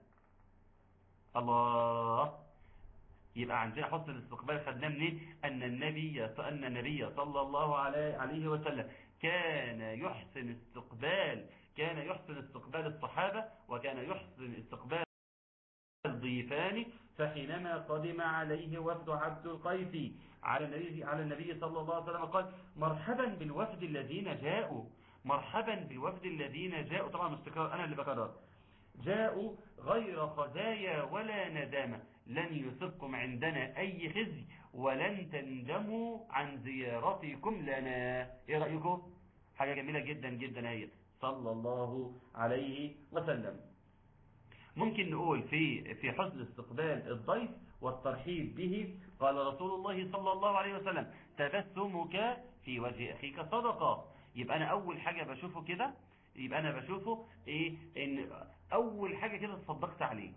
الله. يبقى عندنا حسن الاستقبال خدناه منين أن النبي أن النبي صلى الله عليه وسلم كان يحسن استقبال كان يحسن استقبال الصحابة وكان يحسن استقبال الضيفان فحينما قدم عليه وفد عبد القيس على النبي على النبي صلى الله عليه وسلم قال مرحبا بالوفد الذين جاءوا مرحبا بالوفد الذين جاءوا. طبعا مش تكرار أنا اللي بكرر. جاءوا غير خزايا ولا ندامة لن يصبكم عندنا أي خزي ولن تندموا عن زيارتكم لنا. إيه رأيكم؟ حاجة جميلة جدا جدا هي. صلى الله عليه وسلم. ممكن نقول في في حسن استقبال الضيف والترحيب به قال رسول الله صلى الله عليه وسلم تبسمك في وجه أخيك صدقة. يبقى أنا أول حاجة بشوفه كده يبقى أنا بشوفه إيه؟ إن أول حاجة كده تصدقت عليه.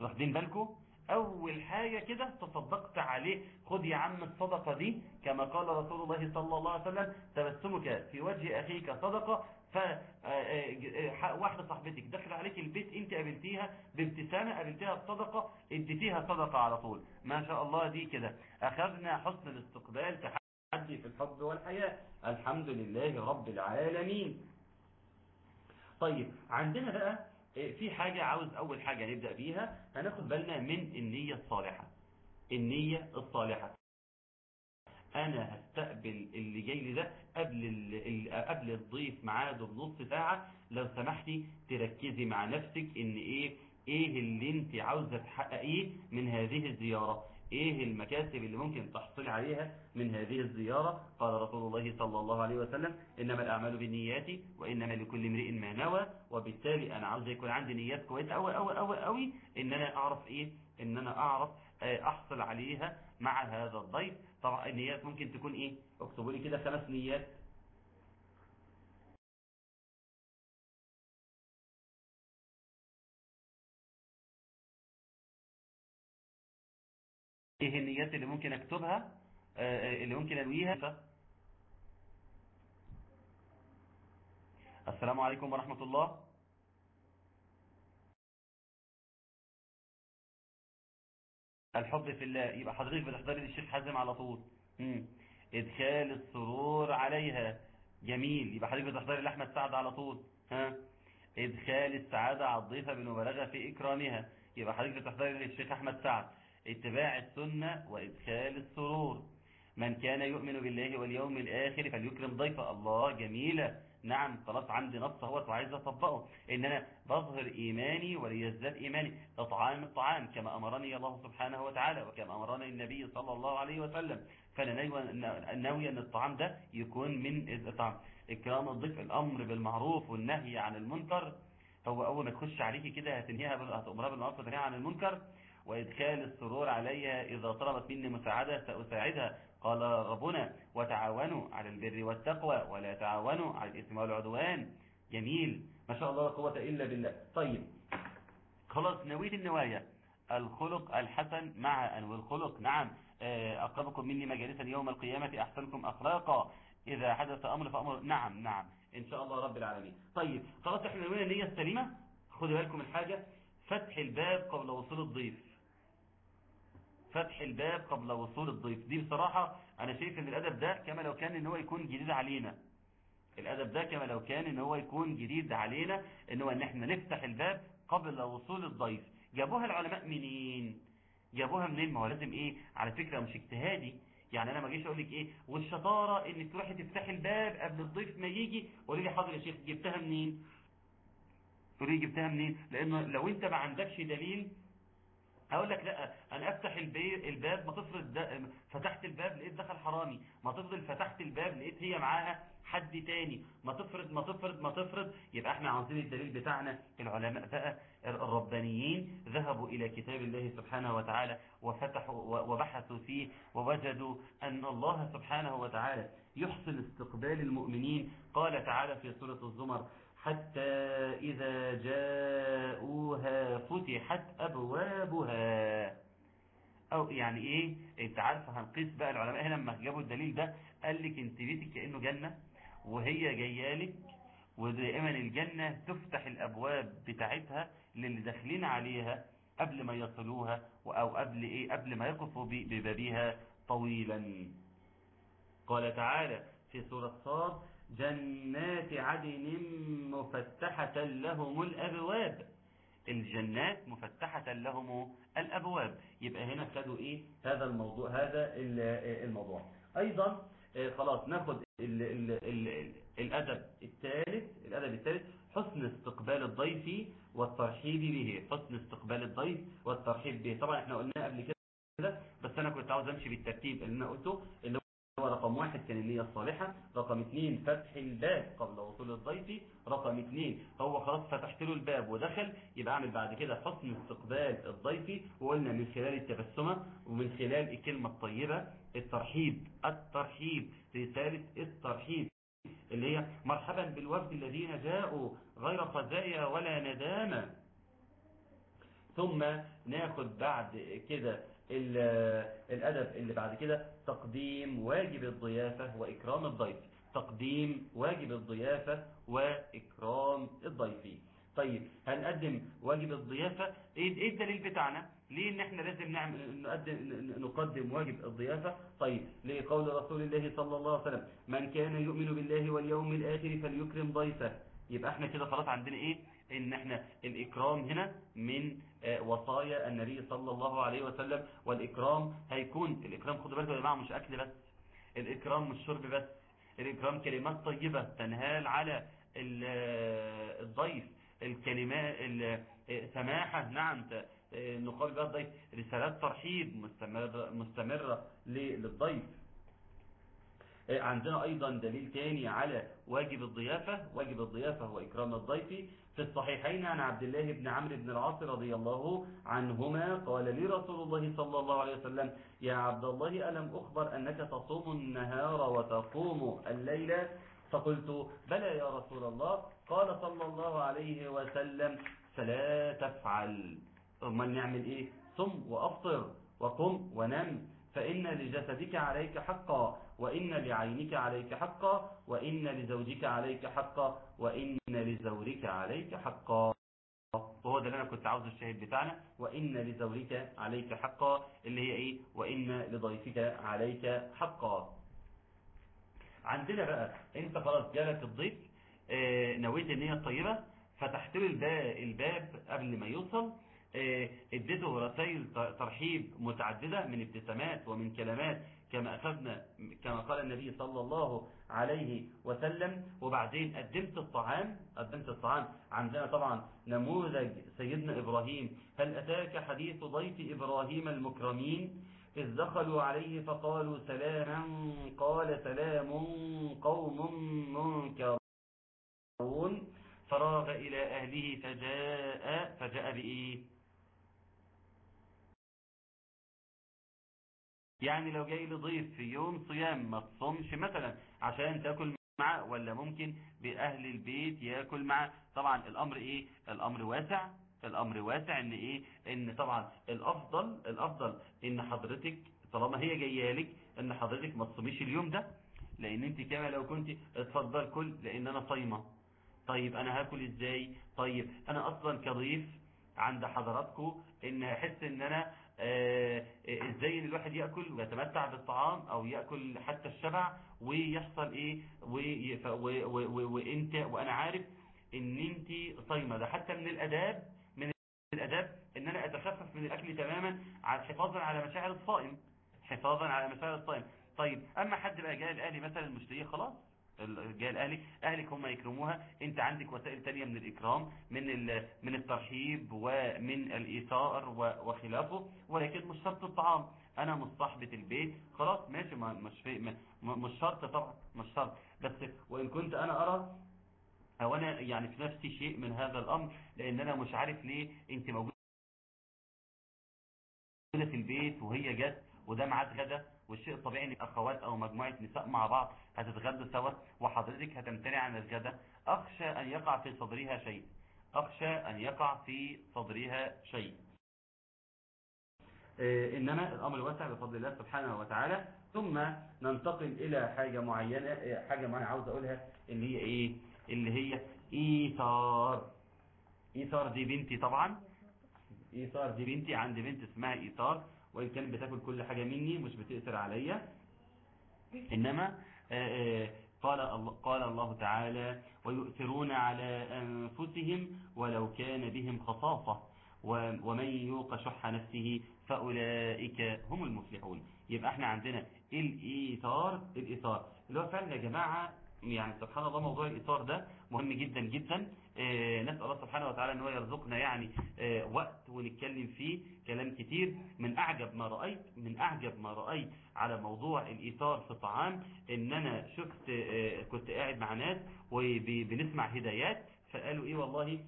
واخدين بالكم؟ أول حاجة كده تصدقت عليه. خد يا عم الصدقة دي كما قال رسول الله صلى الله عليه وسلم تبسمك في وجه أخيك صدقة. ف واحدة صاحبتك دخل عليك البيت انت قابلتيها بابتسامة قابلتيها بصدقة اديتيها صدقة على طول. ما شاء الله دي كده. أخذنا حسن الاستقبال تحدي في الحب والحياة. الحمد لله رب العالمين. طيب عندنا بقى في حاجة عاوز أول حاجة نبدأ بيها. هناخد بالنا من النية الصالحة. النية الصالحة. أنا هستقبل اللي جاي لي ده قبل قبل الضيف ميعاده بنص ساعة. لو سمحتي تركزي مع نفسك إن إيه إيه اللي أنت عاوزة تحققيه من هذه الزيارة. إيه المكاسب اللي ممكن تحصل عليها من هذه الزيارة؟ قال رسول الله صلى الله عليه وسلم إنما الأعمال بالنيات وإنما لكل امرئ ما نوى. وبالتالي أنا عاوز يكون عندي نيات كويسة قوي قوي قوي قوي إن أنا أعرف إيه إن أنا أعرف أحصل عليها مع هذا الضيف. طبعا النيات ممكن تكون إيه؟ اكتبوا لي كده خمس نيات. إيه النيات اللي ممكن أكتبها؟ آه اللي ممكن أنويها؟ السلام عليكم ورحمة الله. الحب في الله. يبقى حضرتك بتحضري للشيخ حازم على طول. مم. إدخال السرور عليها. جميل. يبقى حضرتك بتحضري لأحمد سعد على طول. ها؟ إدخال السعادة على الضيفة بالمبالغة في إكرامها. يبقى حضرتك بتحضري للشيخ أحمد سعد. اتباع السنة وإدخال السرور. من كان يؤمن بالله واليوم الآخر فليكرم ضيفه. الله جميلة. نعم خلاص عندي نص اهوت وعايز أطبقه. ان أنا بظهر إيماني وليزداد إيماني. اطعام الطعام كما أمرني الله سبحانه وتعالى وكما أمرني النبي صلى الله عليه وسلم. فأنا ناوي ان الطعام ده يكون من الطعام. إكرام الضيف الأمر بالمعروف والنهي عن المنكر. هو أول ما تخش عليكي كده هتنهيها هتأمرها بالمعروف وتنهيها عن المنكر. وإدخال السرور عليها إذا طلبت مني مساعدة سأساعدها. قال ربنا وتعاونوا على البر والتقوى ولا تعاونوا على الإثم والعدوان. جميل. ما شاء الله لا قوة إلا بالله. طيب. خلاص نويت النوايا. الخلق الحسن مع أنو الخلق. نعم. أقربكم مني مجالسا يوم القيامة أحسنكم أخلاقا. إذا حدث أمر فأمر. نعم نعم. إن شاء الله رب العالمين. طيب خلاص إحنا نوينا النية السليمة. خدوا بالكم الحاجة فتح الباب قبل وصول الضيف. فتح الباب قبل وصول الضيف. دي بصراحة أنا شايف إن الأدب ده كما لو كان إن هو يكون جديد علينا. الأدب ده كما لو كان إن هو يكون جديد علينا إن هو إن إحنا نفتح الباب قبل وصول الضيف. جابوها العلماء منين؟ جابوها منين؟ ما هو لازم إيه؟ على فكرة مش اجتهادي. يعني أنا ما اجيش أقول لك إيه؟ والشطارة انك تروحي تفتحي الباب قبل الضيف ما يجي قولي لي حاضر يا شيخ جبتها منين؟ تقولي جبتها منين؟ لأنه لو أنت ما عندكش دليل هقول لك لا أنا أفتح الباب ما تفرض فتحت الباب لقيت دخل حرامي. ما تفضل فتحت الباب لقيت هي معاها حد تاني. ما تفرض ما تفرض ما تفرض. يبقى إحنا عاوزين الدليل بتاعنا. العلماء بقى الربانيين ذهبوا إلى كتاب الله سبحانه وتعالى وفتحوا وبحثوا فيه ووجدوا أن الله سبحانه وتعالى يحسن استقبال المؤمنين. قال تعالى في سورة الزمر حتى إذا جاءوها فتحت أبوابها. أو يعني إيه؟ أنت عارف هنقيس بقى العلماء هنا لما جابوا الدليل ده قال لك أنت بيتك كأنه جنة وهي جاية لك ودائما الجنة تفتح الأبواب بتاعتها للي داخلين عليها قبل ما يصلوها أو قبل إيه؟ قبل ما يقفوا ببابها طويلا. قال تعالى في سورة صاد جنات عدن مفتحة لهم الأبواب. الجنات مفتحة لهم الأبواب. يبقى هنا خدوا إيه؟ هذا الموضوع هذا الموضوع. أيضا خلاص ناخد ال ال ال الأدب الثالث الأدب الثالث حسن استقبال الضيف والترحيب به. حسن استقبال الضيف والترحيب به. طبعا إحنا قلنا قبل كده بس أنا كنت عاوز أمشي بالترتيب اللي أنا قلته اللي هو رقم واحد كان النية الصالحة رقم اثنين فتح الباب قبل وصول الضيف رقم اثنين هو خلاص فتحت له الباب ودخل يبقى أعمل بعد كده حسن استقبال الضيف. وقلنا من خلال التبسمة ومن خلال الكلمة الطيبة الترحيب الترحيب رسالة الترحيب اللي هي مرحبا بالوفد الذين جاءوا غير خزايا ولا ندامة. ثم ناخد بعد كده الأدب اللي بعد كده تقديم واجب الضيافة وإكرام الضيف. تقديم واجب الضيافة وإكرام الضيف. طيب هنقدم واجب الضيافة. إيه إيه الدليل بتاعنا؟ ليه إن إحنا لازم نعمل نقدم نقدم واجب الضيافة؟ طيب لقول رسول الله صلى الله عليه وسلم من كان يؤمن بالله واليوم الآخر فليكرم ضيفه. يبقى إحنا كده خلاص عندنا إيه؟ إن إحنا الإكرام هنا من وصايا النبي صلى الله عليه وسلم والإكرام هيكون. الإكرام خدوا بالكم يا جماعة مش أكل بس. الإكرام مش شرب بس. الإكرام كلمات طيبة تنهال على ال- الضيف. الكلمات ال- سماحة نعم نقابل بها الضيف. رسالات ترحيب مستمرة ل- للضيف. عندنا أيضا دليل تاني على واجب الضيافة. واجب الضيافة هو إكرام الضيف. في الصحيحين عن عبد الله بن عمرو بن العاص رضي الله عنهما قال لي رسول الله صلى الله عليه وسلم يا عبد الله ألم أخبر أنك تصوم النهار وتقوم الليل؟ فقلت بلى يا رسول الله. قال صلى الله عليه وسلم فلا تفعل. أمال نعمل إيه؟ صم وأفطر وقم ونم فإن لجسدك عليك حقا. وإن لعينك عليك حقا وإن لزوجك عليك حقا وإن لزورك عليك حقا. وهو ده اللي أنا كنت عاوز الشاهد بتاعنا. وإن لزورك عليك حقا اللي هي إيه؟ وإن لضيفك عليك حقا. عندنا بقى أنت خلاص جالك الضيف آه نويت النية الطيبة فتحت له الباب, الباب قبل ما يوصل آه اديته رسائل ترحيب متعددة من ابتسامات ومن كلمات كما أخذنا كما قال النبي صلى الله عليه وسلم وبعدين قدمت الطعام. قدمت الطعام. عندنا طبعا نموذج سيدنا إبراهيم. هل أتاك حديث ضيف إبراهيم المكرمين؟ إذ دخلوا عليه فقالوا سلاما. قال سلام قوم منكرون. فراغ إلى أهله فجاء فجاء بإيه؟ يعني لو جاي لضيف في يوم صيام ما تصومش مثلا عشان تاكل معه ولا ممكن بأهل البيت ياكل معه طبعا الأمر إيه؟ الأمر واسع. الأمر واسع إن إيه؟ إن طبعا الأفضل الأفضل إن حضرتك طالما هي جاية لك إن حضرتك ما تصوميش اليوم ده. لأن أنت كما لو كنت اتفضل كل لأن أنا صايمة. طيب أنا هاكل إزاي؟ طيب أنا أصلا كضيف عند حضراتكم إن أحس إن أنا إزاي إن الواحد يأكل ويتمتع بالطعام أو يأكل حتى الشبع ويحصل إيه؟ وانت وأنا عارف إن إنت صايمة. ده حتى من الاداب من الأداب إن أنا أتخفف من الأكل تماما حفاظا على مشاعر الصائم. حفاظا على مشاعر الصائم. طيب أما حد بقى جاي الاهلي مثلا المشتري خلاص جاء الأهلي. أهلك هم يكرموها. أنت عندك وسائل تانية من الإكرام من من الترحيب ومن الإيثار وخلافه ولكن مش شرط الطعام. أنا مش صاحبة البيت. خلاص ماشي. مش مش شرط طبعا مش شرط. بس وإن كنت أنا أرى أو أنا يعني في نفسي شيء من هذا الأمر لأن أنا مش عارف ليه أنت موجودة في البيت وهي جت وده ميعاد غدا والشيء الطبيعي إن اخوات أو مجموعة نساء مع بعض هتتغدوا سوا وحضرتك هتمتنع عن الغدا. أخشى أن يقع في صدرها شيء. أخشى أن يقع في صدرها شيء. إيه إنما الأمر واسع بفضل الله سبحانه وتعالى. ثم ننتقل إلى حاجة معينة حاجة معينة عاوز أقولها اللي هي إيه؟ اللي هي إيثار. إيثار دي بنتي طبعا. إيثار دي بنتي عندي بنت اسمها إيثار. وإن كانت بتاكل كل حاجة مني مش بتأثر عليا. إنما قال الله, قال الله تعالى ويؤثرون على أنفسهم ولو كان بهم خصاصة ومن يوق شح نفسه فأولئك هم المفلحون. يبقى إحنا عندنا الإيثار الإيثار. اللي هو فعلا يا جماعة يعني سبحان الله موضوع الإيثار ده مهم جدا جدا. آه نسأل الله سبحانه وتعالى إن هو يرزقنا يعني آه وقت ونتكلم فيه كلام كتير. من أعجب ما رأيت من أعجب ما رأيت على موضوع الإيثار في الطعام إن أنا شفت آه كنت قاعد مع ناس وبنسمع هدايات فقالوا إيه والله؟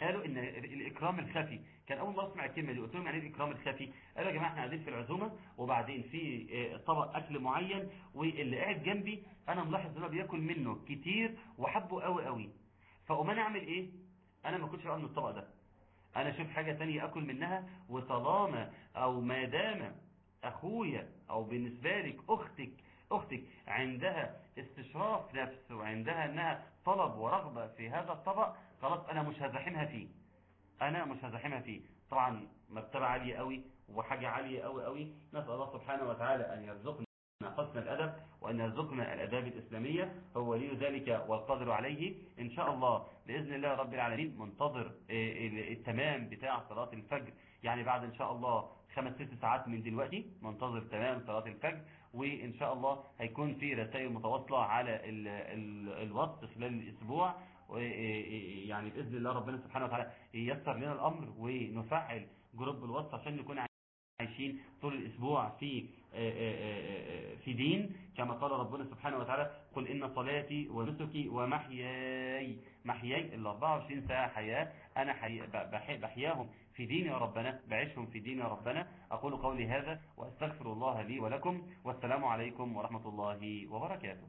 قالوا إن الإكرام الخفي. كان أول ما أسمع الكلمة دي قلت لهم يعني إيه الإكرام الخفي؟ قالوا يا جماعة إحنا قاعدين في العزومة وبعدين في طبق أكل معين واللي قاعد جنبي أنا ملاحظ إن هو بياكل منه كتير وحبه قوي قوي فاقوم أنا اعمل إيه؟ أنا ما كنتش من الطبق ده. أنا أشوف حاجة ثانية اكل منها وطالما أو ما دام اخويا أو بالنسبة لك أختك أختك عندها استشراف نفس وعندها انها طلب ورغبة في هذا الطبق خلاص أنا مش هزاحمها فيه. أنا مش هزاحمها فيه. طبعا مرتبة عالية قوي وحاجة عالية قوي قوي. نسأل الله سبحانه وتعالى أن يرزقنا حسن الأدب وأن يرزقنا الأداب الإسلامية هو ولي ذلك والقادر عليه إن شاء الله بإذن الله رب العالمين منتظر التمام بتاع صلاة الفجر. يعني بعد إن شاء الله خمس ست ساعات من دلوقتي منتظر تمام صلاة الفجر وإن شاء الله هيكون في رسائل متواصلة على ال ال الوصف خلال الأسبوع. يعني بإذن الله ربنا سبحانه وتعالى ييسر لنا الأمر ونفعل جروب الوصف عشان نكون عايشين طول الأسبوع في في دين كما قال ربنا سبحانه وتعالى قل إن صلاتي ونسكي ومحياي محياي ال 24 ساعة حياة أنا حي... بحياهم في دين يا ربنا بعيشهم في دين يا ربنا. أقول قولي هذا وأستغفر الله لي ولكم والسلام عليكم ورحمة الله وبركاته.